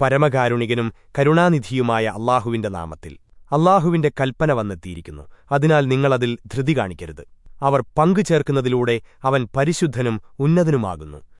പരമകാരുണികനും കരുണാനിധിയുമായ അള്ളാഹുവിന്റെ നാമത്തിൽ. അള്ളാഹുവിന്റെ കൽപ്പന വന്നെത്തിയിരിക്കുന്നു. അതിനാൽ നിങ്ങളതിൽ ധൃതി കാണിക്കരുത്. അവർ പങ്കു ചേർക്കുന്നതിലൂടെ അവൻ പരിശുദ്ധനും ഉന്നതനുമാകുന്നു.